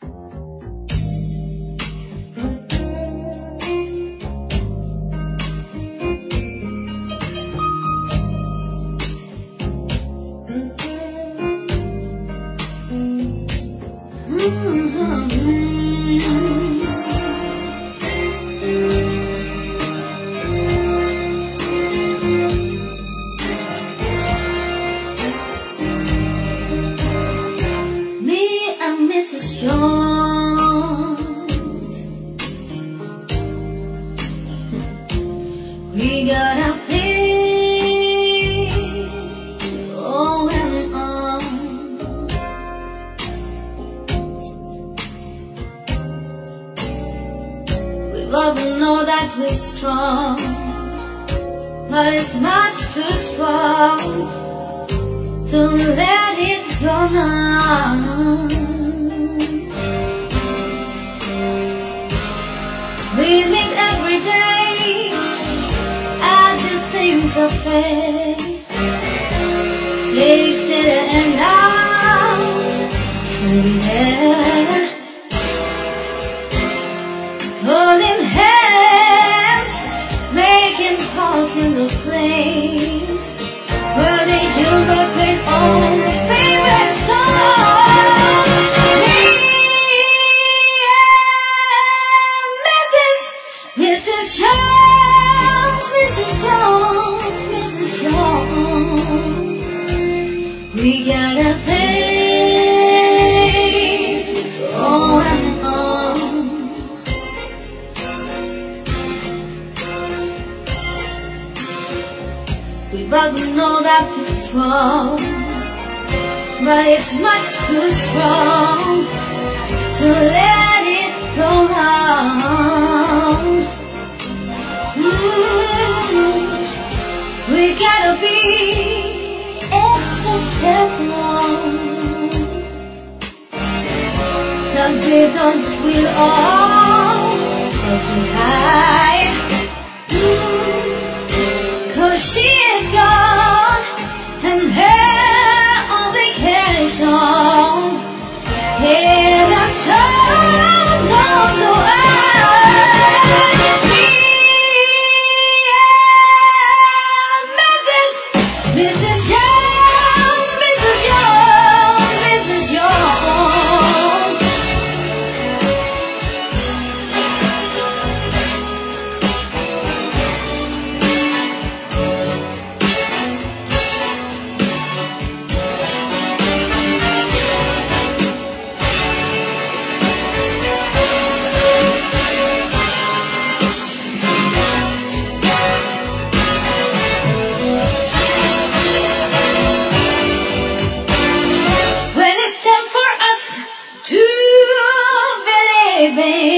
あ! And. We got a thing going on. We both know that we're strong, but it's much too strong to let it go now. Cafe. And. Holding hands, making in the where favorite song. Me and Mrs. Mrs. Jones, Mrs. Jones, We got a thing going on. We both know that it's strong, but it's much too strong we gotta be extra careful that they don't all of the high. Believe